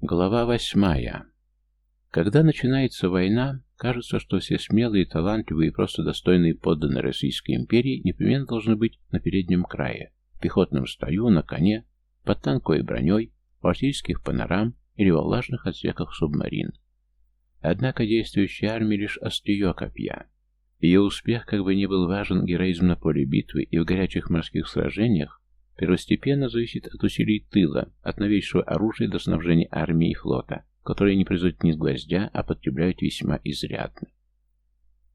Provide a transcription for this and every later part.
Глава восьмая. Когда начинается война, кажется, что все смелые, талантливые и просто достойные подданные Российской империи непременно должны быть на переднем крае, в пехотном строю, на коне, под танковой броней, в артиллерийских панорам или во влажных отсеках субмарин. Однако действующая армия лишь острие копья. Ее успех, как бы ни был важен героизм на поле битвы и в горячих морских сражениях, первостепенно зависит от усилий тыла, от новейшего оружия до снабжения армии и флота, которые не производят ни гвоздя, а потребляют весьма изрядно.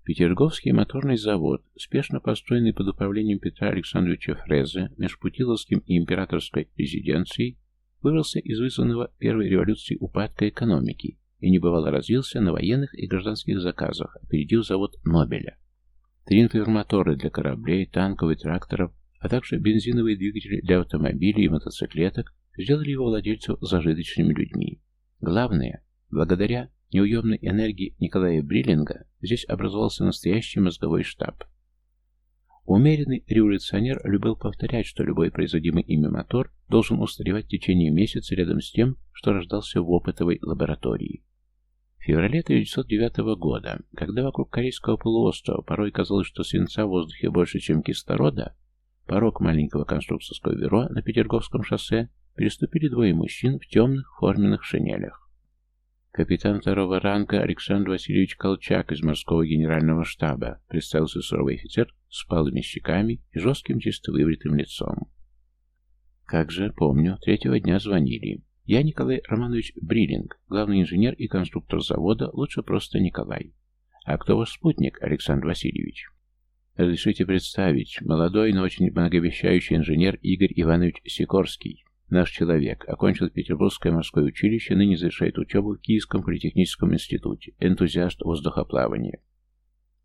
Петерговский моторный завод, спешно построенный под управлением Петра Александровича Фрезе между Путиловским и императорской резиденцией, вырвался из вызванного первой революцией упадка экономики и небывало развился на военных и гражданских заказах, опередив завод Нобеля. Тринфермоторы для кораблей, танков и тракторов, а также бензиновые двигатели для автомобилей и мотоциклеток сделали его владельцев зажиточными людьми. Главное, благодаря неуемной энергии Николая Бриллинга здесь образовался настоящий мозговой штаб. Умеренный революционер любил повторять, что любой производимый ими мотор должен устаревать в течение месяца рядом с тем, что рождался в опытовой лаборатории. В феврале 1909 года, когда вокруг Корейского полуострова порой казалось, что свинца в воздухе больше, чем кислорода, порог маленького конструкторского бюро на Петерговском шоссе переступили двое мужчин в темных форменных шинелях. Капитан второго ранга Александр Васильевич Колчак из морского генерального штаба представился суровый офицер с палыми щеками и жестким чисто выбритым лицом. Как же, помню, третьего дня звонили. Я Николай Романович Бриллинг, главный инженер и конструктор завода, лучше просто Николай. А кто ваш спутник, Александр Васильевич? Разрешите представить, молодой, но очень многообещающий инженер Игорь Иванович Сикорский. Наш человек окончил Петербургское морское училище, ныне завершает учебу в Киевском политехническом институте, энтузиаст воздухоплавания.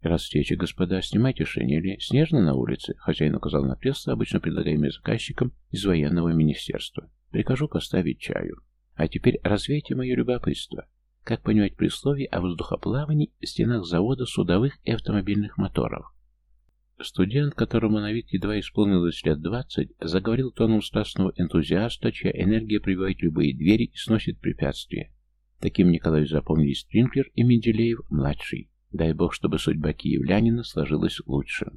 Раз встречи, господа, снимайте шинели. Снежно на улице. Хозяин указал на кресло, обычно предлагаемое заказчиком из военного министерства. Прикажу поставить чаю. А теперь развейте мое любопытство. Как понимать присловие о воздухоплавании в стенах завода судовых и автомобильных моторов? Студент, которому на вид едва исполнилось лет двадцать, заговорил тоном страстного энтузиаста, чья энергия пробивает любые двери и сносит препятствия. Таким Николаю запомнились Тринклер и Менделеев-младший. Дай бог, чтобы судьба киевлянина сложилась лучше.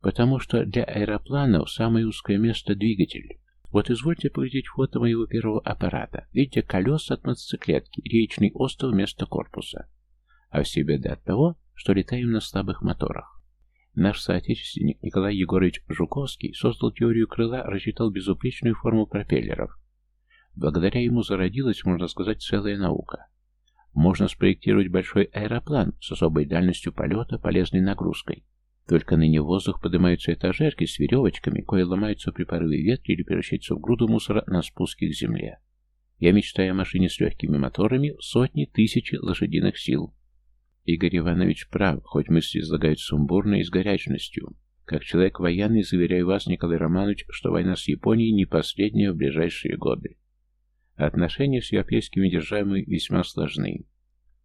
Потому что для аэропланов самое узкое место — двигатель. Вот извольте поглядеть фото моего первого аппарата. Видите, колеса от мотоциклетки, речный остров вместо корпуса. А все беды от того, что летаем на слабых моторах. Наш соотечественник Николай Егорович Жуковский создал теорию крыла, рассчитал безупречную форму пропеллеров. Благодаря ему зародилась, можно сказать, целая наука. Можно спроектировать большой аэроплан с особой дальностью полета, полезной нагрузкой. Только ныне в воздух поднимаются этажерки с веревочками, кое ломаются при порыве ветра или превращаются в груду мусора на спуске к земле. Я мечтаю о машине с легкими моторами, сотни, тысячи лошадиных сил. Игорь Иванович прав, хоть мысли излагают сумбурно и с горячностью. Как человек военный, заверяю вас, Николай Романович, что война с Японией не последняя в ближайшие годы. Отношения с европейскими державами весьма сложны.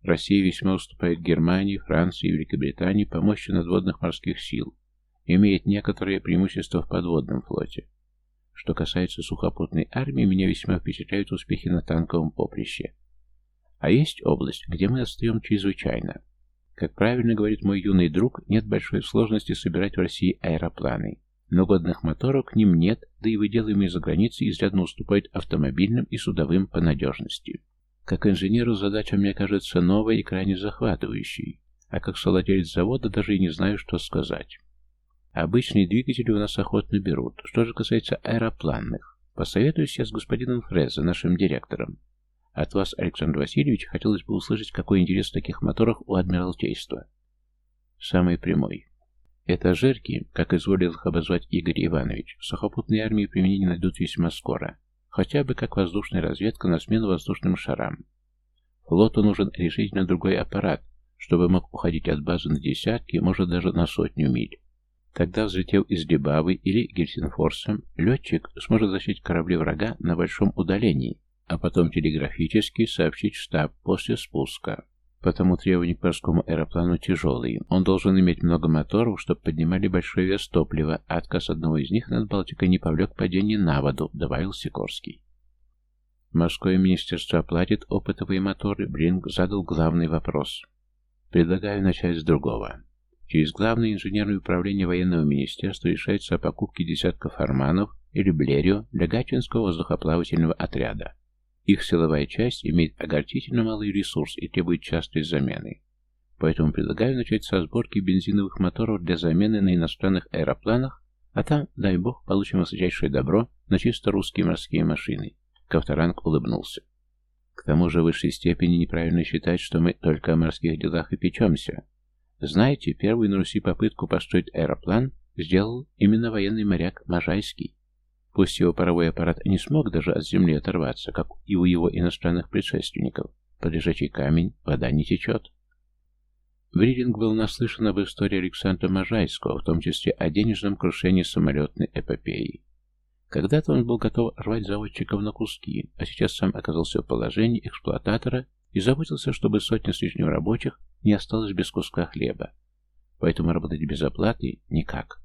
Россия весьма уступает Германии, Франции и Великобритании по мощи надводных морских сил, имеет некоторые преимущества в подводном флоте. Что касается сухопутной армии, меня весьма впечатляют успехи на танковом поприще. А есть область, где мы отстаем чрезвычайно. Как правильно говорит мой юный друг, нет большой сложности собирать в России аэропланы. Но годных моторов к ним нет, да и выделываемые за границей изрядно уступают автомобильным и судовым по надежности. Как инженеру задача мне кажется новой и крайне захватывающей, а как совладелец завода даже и не знаю, что сказать. Обычные двигатели у нас охотно берут. Что же касается аэропланных, посоветуюсь я с господином Фрезе, нашим директором. От вас, Александр Васильевич, хотелось бы услышать, какой интерес в таких моторах у Адмиралтейства. Самый прямой. Это жерки, как изволил их обозвать Игорь Иванович, в сухопутной армии применение найдут весьма скоро. Хотя бы как воздушная разведка на смену воздушным шарам. Флоту нужен решительно другой аппарат, чтобы мог уходить от базы на десятки, может даже на сотню миль. Тогда, взлетев из Дебавы или Гельсинфорса, летчик сможет защитить корабли врага на большом удалении, а потом телеграфически сообщить в штаб после спуска. Потому требования к морскому аэроплану тяжелые. Он должен иметь много моторов, чтобы поднимали большой вес топлива, а отказ одного из них над Балтикой не повлек падение на воду, добавил Сикорский. Морское министерство оплатит опытовые моторы, Бринг задал главный вопрос. Предлагаю начать с другого. Через Главное инженерное управление военного министерства решается о покупке десятков арманов или Блерио для Гатчинского воздухоплавательного отряда. Их силовая часть имеет огорчительно малый ресурс и требует частой замены. Поэтому предлагаю начать со сборки бензиновых моторов для замены на иностранных аэропланах, а там, дай бог, получим высочайшее добро на чисто русские морские машины. Ковторанг улыбнулся. К тому же в высшей степени неправильно считать, что мы только о морских делах и печемся. Знаете, первую на Руси попытку построить аэроплан сделал именно военный моряк Можайский. Пусть его паровой аппарат не смог даже от земли оторваться, как и у его иностранных предшественников. Под лежачий камень вода не течет. Бриллинг был наслышан об истории Александра Можайского, в том числе о денежном крушении самолетной эпопеи. Когда-то он был готов рвать заводчиков на куски, а сейчас сам оказался в положении эксплуататора и заботился, чтобы сотня с лишним рабочих не осталась без куска хлеба. Поэтому работать без оплаты никак.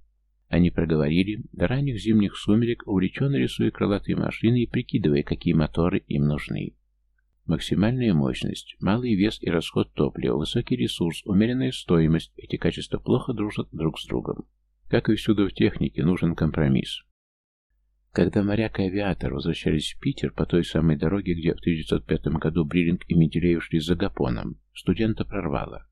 Они проговорили до ранних зимних сумерек, увлеченно рисуя крылатые машины и прикидывая, какие моторы им нужны. Максимальная мощность, малый вес и расход топлива, высокий ресурс, умеренная стоимость – эти качества плохо дружат друг с другом. Как и всюду в технике, нужен компромисс. Когда моряк и авиатор возвращались в Питер по той самой дороге, где в 1905 году Бриллинг и Менделеев шли за Гапоном, студента прорвало.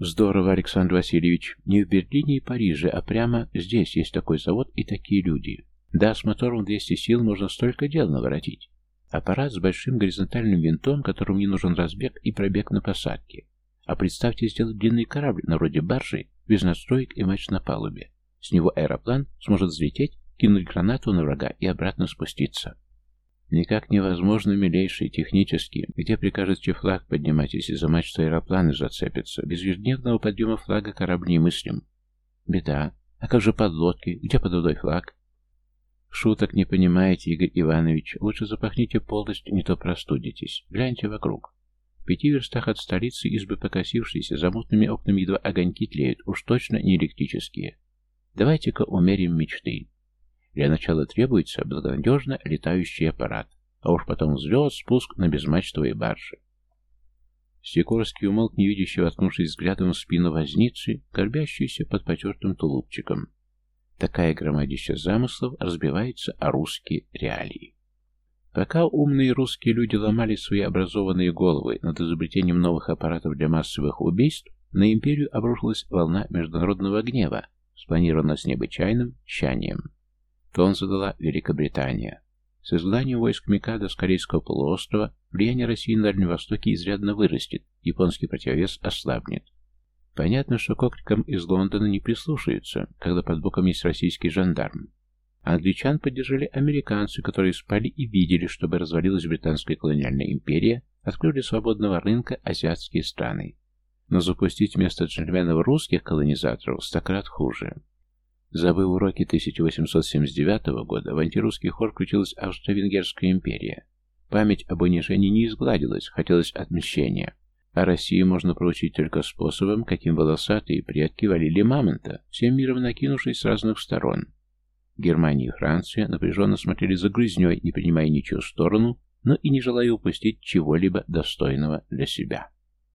Здорово, Александр Васильевич. Не в Берлине и Париже, а прямо здесь есть такой завод и такие люди. Да, с мотором 200 сил можно столько дел наворотить. Аппарат с большим горизонтальным винтом, которому не нужен разбег и пробег на посадке. А представьте сделать длинный корабль на вроде баржи, без настроек и матч на палубе. С него аэроплан сможет взлететь, кинуть гранату на врага и обратно спуститься. Никак невозможно, милейший, технически. Где прикажете флаг поднимать, если за мачту аэропланы зацепятся? Без ежедневного подъема флага корабль не мыслим. Беда. А как же подлодки? Где подводой флаг? Шуток не понимаете, Игорь Иванович. Лучше запахните полностью, не то простудитесь. Гляньте вокруг. В пяти верстах от столицы избы покосившиеся, за мутными окнами едва огоньки тлеют, уж точно не электрические. Давайте-ка умерим мечты. Для начала требуется благонадежно летающий аппарат, а уж потом взлет, спуск на безмачтовые баржи. Сикорский умолк, невидящий, воткнувшись взглядом в спину возницы, горбящийся под потертым тулупчиком. Такая громадища замыслов разбивается о русские реалии. Пока умные русские люди ломали свои образованные головы над изобретением новых аппаратов для массовых убийств, на империю обрушилась волна международного гнева, спланированная с необычайным тщанием. Тон задала Великобритания. С изгнанием войск Микада с Корейского полуострова влияние России на Дальнем Востоке изрядно вырастет, японский противовес ослабнет. Понятно, что к из Лондона не прислушаются, когда под боком есть российский жандарм. Англичан поддержали американцы, которые спали и видели, чтобы развалилась британская колониальная империя, открыли свободного рынка азиатские страны. Но запустить вместо джентльменов русских колонизаторов стократ хуже. Забыв уроки 1879 года, в антирусский хор включилась Австро-Венгерская империя. Память об унижении не изгладилась, хотелось отмщения. А Россию можно проучить только способом, каким волосатые предки валили мамонта, всем миром накинувшись с разных сторон. Германия и Франция напряженно смотрели за грызней, не принимая ничью сторону, но и не желая упустить чего-либо достойного для себя.